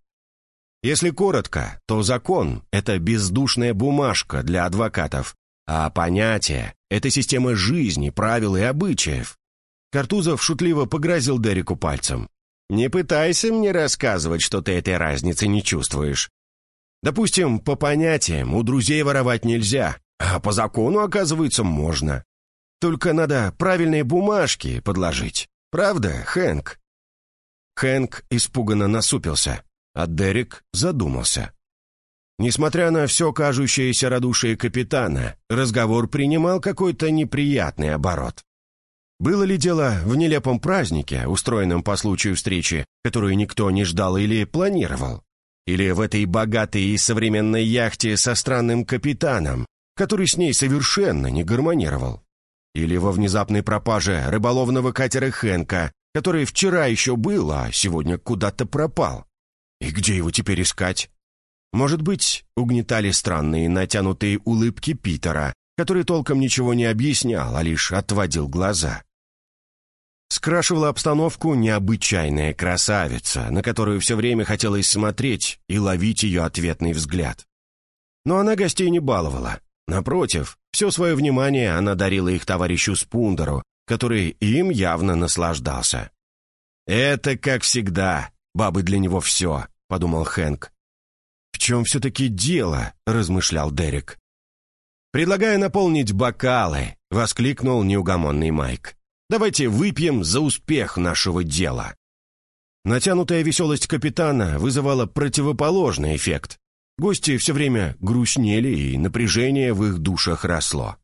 Если коротко, то закон — это бездушная бумажка для адвокатов, а понятие — это система жизни, правил и обычаев. Картузов шутливо погрозил Дереку пальцем. «Не пытайся мне рассказывать, что ты этой разницы не чувствуешь. Допустим, по понятиям у друзей воровать нельзя, а по закону, оказывается, можно. Только надо правильные бумажки подложить. Правда, Хэнк?» Хэнк испуганно насупился, а Дерек задумался. Несмотря на все кажущееся радушие капитана, разговор принимал какой-то неприятный оборот. Было ли дело в нелепом празднике, устроенном по случаю встречи, которую никто не ждал или планировал? Или в этой богатой и современной яхте со странным капитаном, который с ней совершенно не гармонировал? Или во внезапной пропаже рыболовного катера Хенка, который вчера еще был, а сегодня куда-то пропал? И где его теперь искать? Может быть, угнетали странные натянутые улыбки Питера, который толком ничего не объяснял, а лишь отводил глаза. Скрашивала обстановку необычайная красавица, на которую все время хотелось смотреть и ловить ее ответный взгляд. Но она гостей не баловала. Напротив, все свое внимание она дарила их товарищу Спундеру, который им явно наслаждался. Это, как всегда, бабы для него все, — подумал Хэнк. «В чем все-таки дело?» — размышлял Дерек. «Предлагаю наполнить бокалы», — воскликнул неугомонный Майк. «Давайте выпьем за успех нашего дела». Натянутая веселость капитана вызывала противоположный эффект. Гости все время грустнели, и напряжение в их душах росло.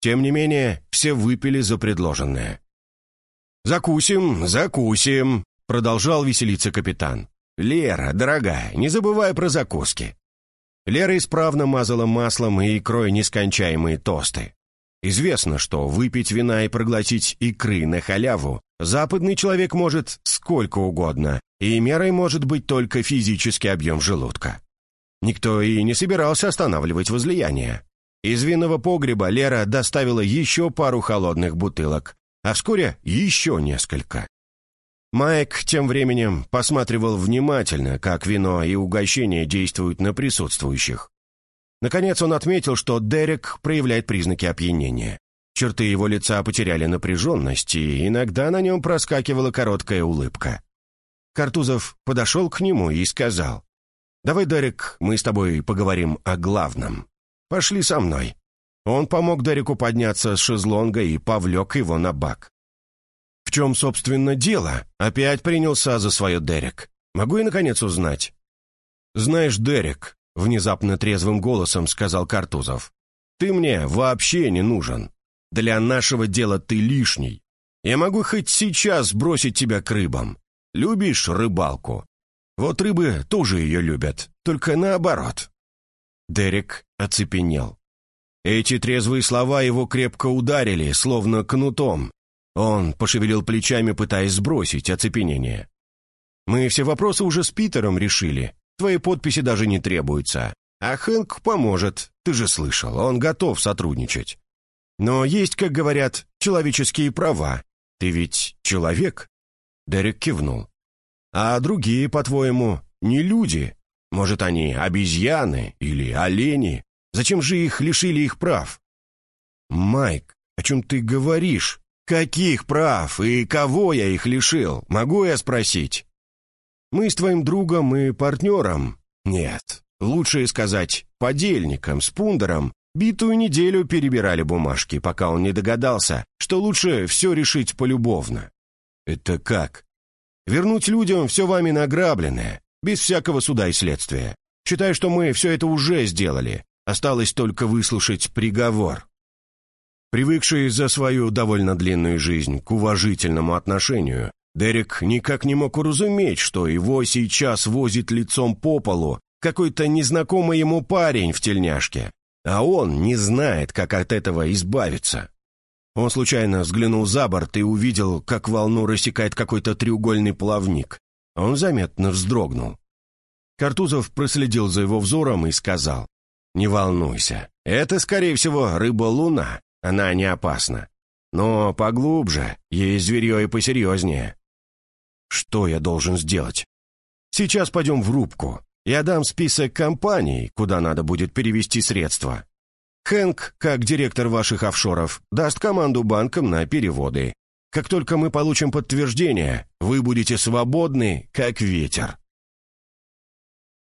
Тем не менее, все выпили за предложенное. «Закусим, закусим», — продолжал веселиться капитан. «Лера, дорогая, не забывай про закуски». Лера исправно мазала маслом и икрой нескончаемые тосты. Известно, что выпить вина и проглотить икры на халяву западный человек может сколько угодно, и мерой может быть только физический объем желудка. Никто и не собирался останавливать возлияние. Из винного погреба Лера доставила еще пару холодных бутылок, а вскоре еще несколько. Майк тем временем посматривал внимательно, как вино и угощение действуют на присутствующих. Наконец он отметил, что Дерек проявляет признаки опьянения. Черты его лица потеряли напряженность, и иногда на нем проскакивала короткая улыбка. Картузов подошел к нему и сказал, «Давай, Дерек, мы с тобой поговорим о главном. Пошли со мной». Он помог Дереку подняться с шезлонга и повлек его на бак. «В чем, собственно, дело?» Опять принялся за свое Дерек. «Могу я, наконец, узнать?» «Знаешь, Дерек, Внезапно трезвым голосом сказал Картузов. «Ты мне вообще не нужен. Для нашего дела ты лишний. Я могу хоть сейчас бросить тебя к рыбам. Любишь рыбалку? Вот рыбы тоже ее любят, только наоборот». Дерек оцепенел. Эти трезвые слова его крепко ударили, словно кнутом. Он пошевелил плечами, пытаясь сбросить оцепенение. «Мы все вопросы уже с Питером решили. Твои подписи даже не требуются. А Хэнк поможет, ты же слышал, он готов сотрудничать. Но есть, как говорят, человеческие права. Ты ведь человек?» Дерек кивнул. «А другие, по-твоему, не люди? Может, они обезьяны или олени? Зачем же их лишили их прав?» «Майк, о чем ты говоришь? Каких прав и кого я их лишил? Могу я спросить?» Мы с твоим другом и партнером, нет, лучше сказать, подельником, с пундером, битую неделю перебирали бумажки, пока он не догадался, что лучше все решить полюбовно. Это как? Вернуть людям все вами награбленное, без всякого суда и следствия. Считай, что мы все это уже сделали. Осталось только выслушать приговор. Привыкший за свою довольно длинную жизнь к уважительному отношению, Дерек никак не мог уразуметь, что его сейчас возит лицом по полу какой-то незнакомый ему парень в тельняшке, а он не знает, как от этого избавиться. Он случайно взглянул за борт и увидел, как волну рассекает какой-то треугольный плавник. Он заметно вздрогнул. Картузов проследил за его взором и сказал, «Не волнуйся, это, скорее всего, рыба-луна, она не опасна. Но поглубже, есть зверье и посерьезнее. Что я должен сделать? Сейчас пойдем в рубку. Я дам список компаний, куда надо будет перевести средства. Хэнк, как директор ваших офшоров, даст команду банкам на переводы. Как только мы получим подтверждение, вы будете свободны, как ветер.